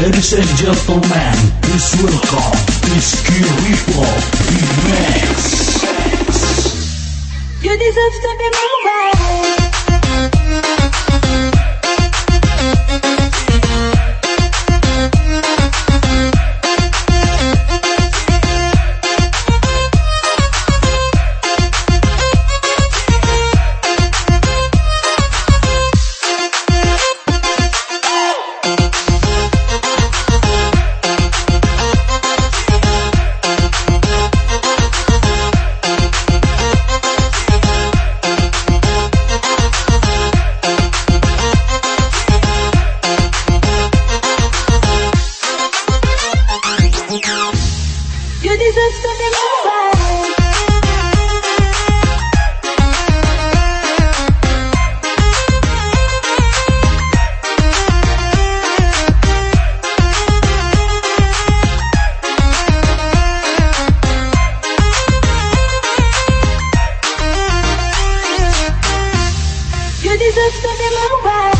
Ladies and gentlemen, please welcome Iskiripo Remix. You deserve to be moving. Jesus, look at my wife.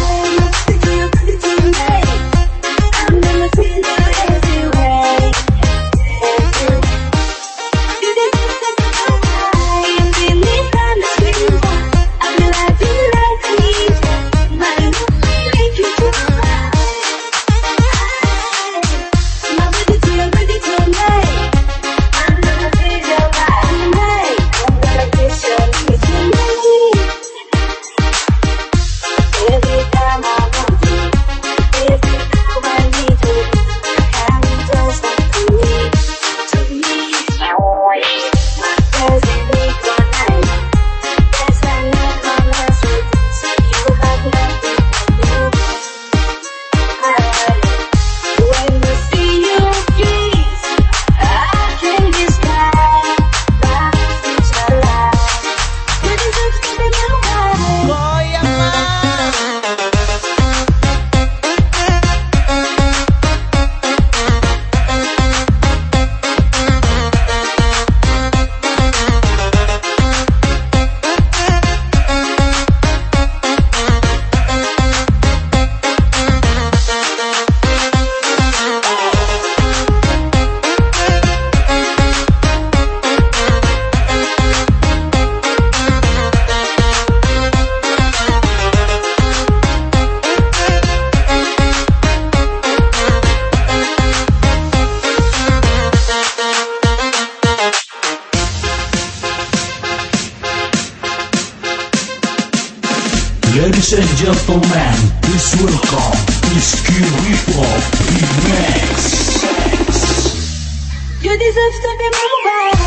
Ladies and gentlemen, please welcome Whiskey Hip Hop Remix. You deserve to be moved